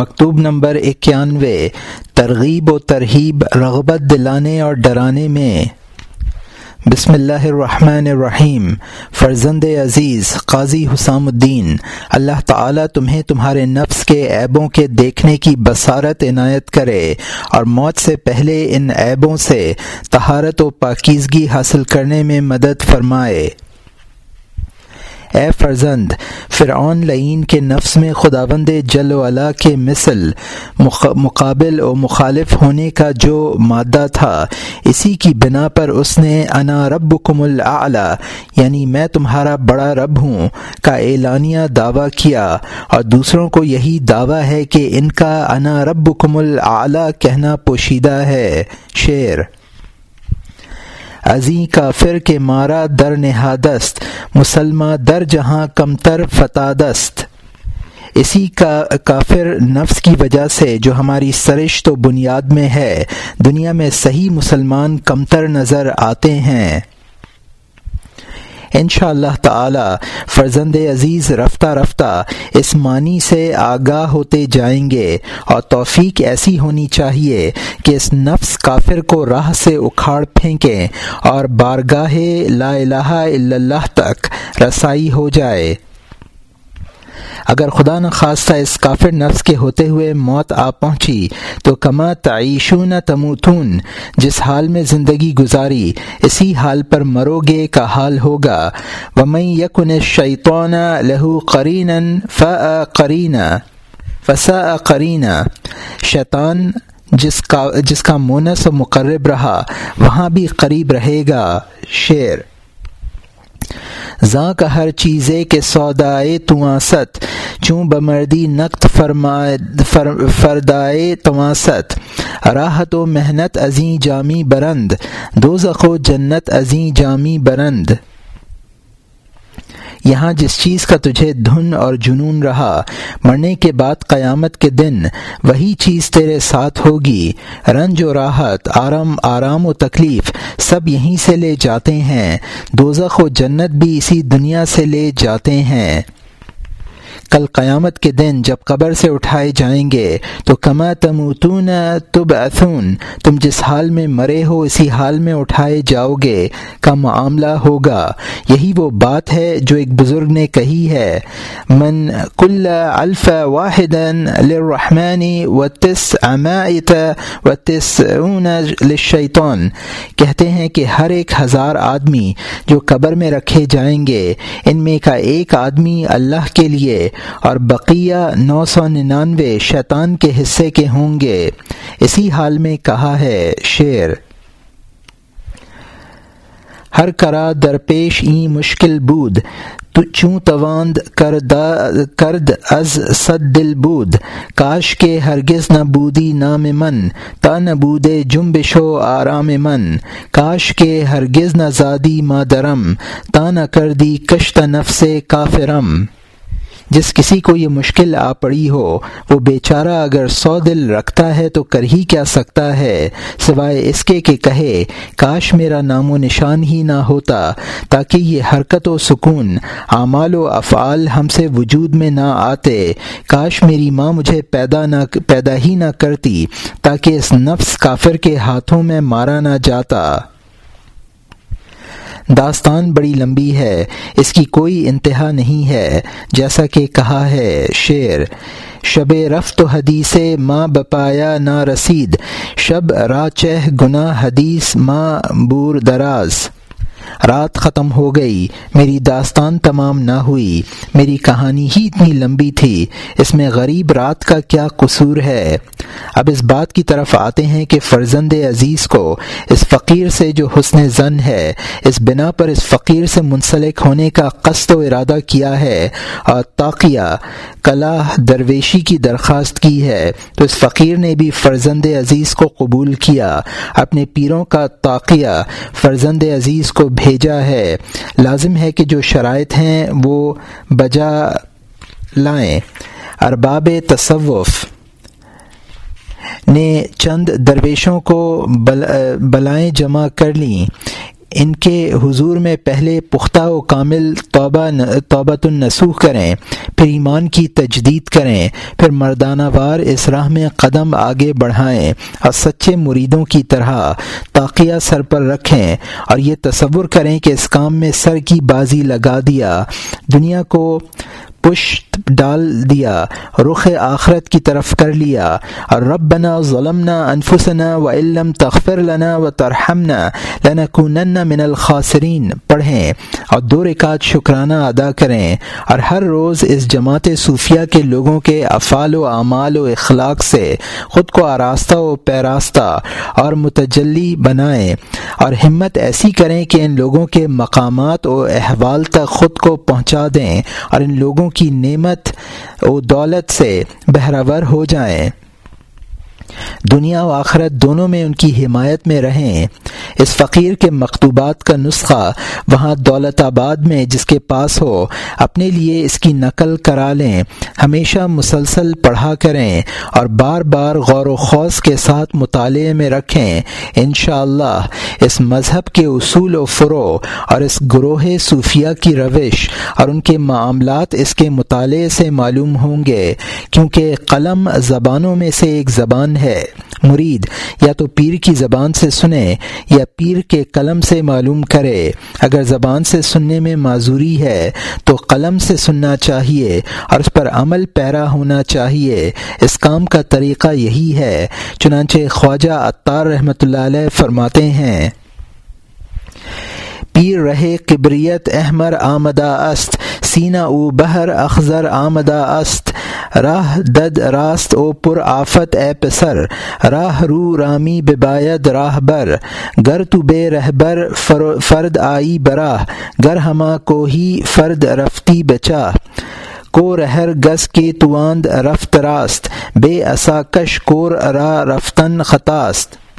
مکتوب نمبر اکیانوے، ترغیب و ترغیب رغبت دلانے اور ڈرانے میں۔ بسم اللہ الرحمن الرحیم۔ فرزند عزیز، قاضی حسام الدین، اللہ تعالیٰ تمہیں تمہارے نفس کے عیبوں کے دیکھنے کی بصارت عنایت کرے اور موت سے پہلے ان عیبوں سے تہارت و پاکیزگی حاصل کرنے میں مدد فرمائے۔ اے فرزند، فرعون لعین کے نفس میں خداوند جل ولا کے مثل مقابل و مخالف ہونے کا جو مادہ تھا، اسی کی بنا پر اس نے انا رب کم یعنی میں تمہارا بڑا رب ہوں، کا اعلانیہ دعویٰ کیا۔ اور دوسروں کو یہی دعویٰ ہے کہ ان کا انا رب کم کہنا پوشیدہ ہے۔ شعر ازیں کافر کے مارا در نہادست مسلمہ در جہاں کمتر فتادست اسی کا کافر نفس کی وجہ سے جو ہماری سرش تو بنیاد میں ہے، دنیا میں صحیح مسلمان کمتر نظر آتے ہیں۔ ان شاء اللہ تعالی، فرزند عزیز رفتہ رفتہ اس معنی سے آگاہ ہوتے جائیں گے اور توفیق ایسی ہونی چاہیے کہ اس نفس کافر کو راہ سے اکھاڑ پھینکیں اور بارگاہ لا الہ الا اللہ تک رسائی ہو جائے۔ اگر خدا نخواستہ اس کافر نفس کے ہوتے ہوئے موت آ پہنچی، تو کما تعیشون تموتون، جس حال میں زندگی گزاری، اسی حال پر مرو گے کا حال ہوگا۔ ومن یکن شیطون لہو قرین ف قرین فسا قرین شیطان جس کا جس کا مونس و مقرب رہا، وہاں بھی قریب رہے گا۔ شعر زاں کا ہر چیزے کے سودائے تواست چوں بمردی نقط فرمائے فردائے تواست راحت و محنت ازیں جامی برند دو و جنت ازیں جامی برند۔ یہاں جس چیز کا تجھے دھن اور جنون رہا، مرنے کے بعد قیامت کے دن وہی چیز تیرے ساتھ ہوگی۔ رنج و راحت، آرام آرام و تکلیف، سب یہیں سے لے جاتے ہیں۔ دوزخ و جنت بھی اسی دنیا سے لے جاتے ہیں۔ کل قیامت کے دن جب قبر سے اٹھائے جائیں گے، تو کما تموتون تب اثون تم جس حال میں مرے ہو اسی حال میں اٹھائے جاؤ گے، کا معاملہ ہوگا۔ یہی وہ بات ہے جو ایک بزرگ نے کہی ہے۔ من کل الف واحد للرحمن و تس امایت و تس للشیطان۔ کہتے ہیں کہ ہر ایک ہزار آدمی جو قبر میں رکھے جائیں گے، ان میں کا ایک آدمی اللہ کے لیے اور بقیہ نو سو ننانوے شیطان کے حصے کے ہوں گے۔ اسی حال میں کہا ہے شعر۔ ہر کرا درپیش ای مشکل بود چوں تواند کرد از صد دل بود۔ کاش کے ہرگز نہ بودی نام من، تا نہ بودے جنبش و آرام من۔ کاش کے ہرگز نہ زادی مادرم، تا نہ کردی کشت نفس کافرم۔ جس کسی کو یہ مشکل آ پڑی ہو، وہ بیچارہ اگر سو دل رکھتا ہے تو کر ہی کیا سکتا ہے؟ سوائے اس کے کہ کہے، کاش میرا نام و نشان ہی نہ ہوتا، تاکہ یہ حرکت و سکون، اعمال و افعال ہم سے وجود میں نہ آتے۔ کاش میری ماں مجھے پیدا نہ، پیدا ہی نہ کرتی، تاکہ اس نفس کافر کے ہاتھوں میں مارا نہ جاتا۔ داستان بڑی لمبی ہے، اس کی کوئی انتہا نہیں ہے۔ جیسا کہ کہا ہے شعر، شب رفت و حدیث ماں بپایا نہ رسید، شب راچہ گناہ حدیث ماں بور دراز۔ رات ختم ہو گئی، میری داستان تمام نہ ہوئی، میری کہانی ہی اتنی لمبی تھی۔ اس میں غریب رات کا کیا قصور ہے؟ اب اس بات کی طرف آتے ہیں کہ فرزند عزیز کو اس فقیر سے جو حسن زن ہے، اس بنا پر اس فقیر سے منسلک ہونے کا قصد و ارادہ کیا ہے اور تاقیہ کلا درویشی کی درخواست کی ہے۔ تو اس فقیر نے بھی فرزند عزیز کو قبول کیا۔ اپنے پیروں کا تاقیہ فرزند عزیز کو بھیجا ہے۔ لازم ہے کہ جو شرائط ہیں وہ بجا لائیں۔ ارباب تصوف۔ نے چند درویشوں کو بلائیں جمع کر لیں۔ ان کے حضور میں پہلے پختہ و کامل توبہ توبۃ النسوخ کریں، پھر ایمان کی تجدید کریں، پھر مردانہ وار اس راہ میں قدم آگے بڑھائیں اور سچے مریدوں کی طرح تاقیہ سر پر رکھیں اور یہ تصور کریں کہ اس کام میں سر کی بازی لگا دیا۔ دنیا کو پشت ڈال دیا، رخ آخرت کی طرف کر لیا۔ اور رب بنا ظلمنا انفسنا و علم تخفر لنا و ترحمنا لنکونن من الخاصرین پڑھیں اور دو رکعت شکرانہ ادا کریں۔ اور ہر روز اس جماعت صوفیہ کے لوگوں کے افعال و اعمال و اخلاق سے خود کو آراستہ و پیراستہ اور متجلی بنائیں۔ اور ہمت ایسی کریں کہ ان لوگوں کے مقامات و احوال تک خود کو پہنچا دیں۔ اور ان لوگوں کی نعمت و دولت سے بہراور ہو جائیں۔ دنیا و آخرت دونوں میں ان کی حمایت میں رہیں۔ اس فقیر کے مکتوبات کا نسخہ وہاں دولت آباد میں جس کے پاس ہو، اپنے لیے اس کی نقل کرا لیں۔ ہمیشہ مسلسل پڑھا کریں اور بار بار غور و خوص کے ساتھ مطالعے میں رکھیں۔ انشاءاللہ اللہ اس مذہب کے اصول و فرو اور اس گروہ صوفیہ کی روش اور ان کے معاملات اس کے مطالعے سے معلوم ہوں گے، کیونکہ قلم زبانوں میں سے ایک زبان ہے۔ مرید، یا تو پیر کی زبان سے سنے، یا پیر کے قلم سے معلوم کرے۔ اگر زبان سے سننے میں معذوری ہے، تو قلم سے سننا چاہیے اور اس پر عمل پیرا ہونا چاہیے۔ اس کام کا طریقہ یہی ہے، چنانچہ خواجہ اطار رحمۃ اللہ علیہ فرماتے ہیں۔ پیر رہے قبریت احمر آمدہ است سینہ او بہر اخذر آمدہ است۔ راہ دد راست او پر آفت اے پسر۔ راہ رو رامی بباید راہ بر۔ گر تو بے رہبر فرد آئی براہ۔ گر ہما کو ہی فرد رفتی بچا کو رہر گس کے تواند رفت راست۔ بے اساکش کور را رفتن خطاست۔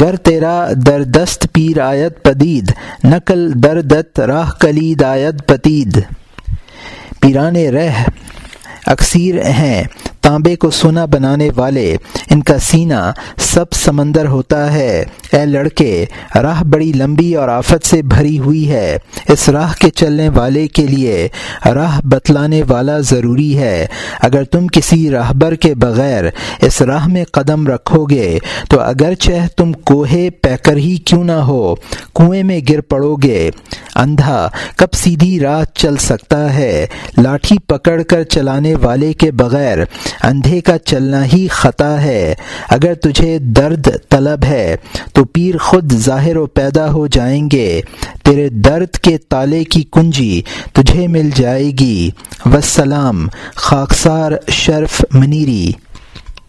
گر تیرا دردست پیر آیت پدید، نقل دردت راہ کلید آیت پتید۔ پیران رہ، اکثیر ہیں تانبے کو سونا بنانے والے، ان کا سینہ سب سمندر ہوتا ہے۔ اے لڑکے، راہ بڑی لمبی اور آفت سے بھری ہوئی ہے۔ اس راہ کے چلنے والے کے لیے راہ بتلانے والا ضروری ہے۔ اگر تم کسی راہبر کے بغیر اس راہ میں قدم رکھو گے، تو اگرچہ تم کوہے پیکر ہی کیوں نہ ہو، کنویں میں گر پڑو گے۔ اندھا، کب سیدھی راہ چل سکتا ہے؟ لاٹھی پکڑ کر چلانے والے کے بغیر اندھے کا چلنا ہی خطا ہے۔ اگر تجھے درد طلب ہے، تو پیر خود ظاہر و پیدا ہو جائیں گے۔ تیرے درد کے تالے کی کنجی تجھے مل جائے گی۔ وسلام، خاکسار شرف منیری۔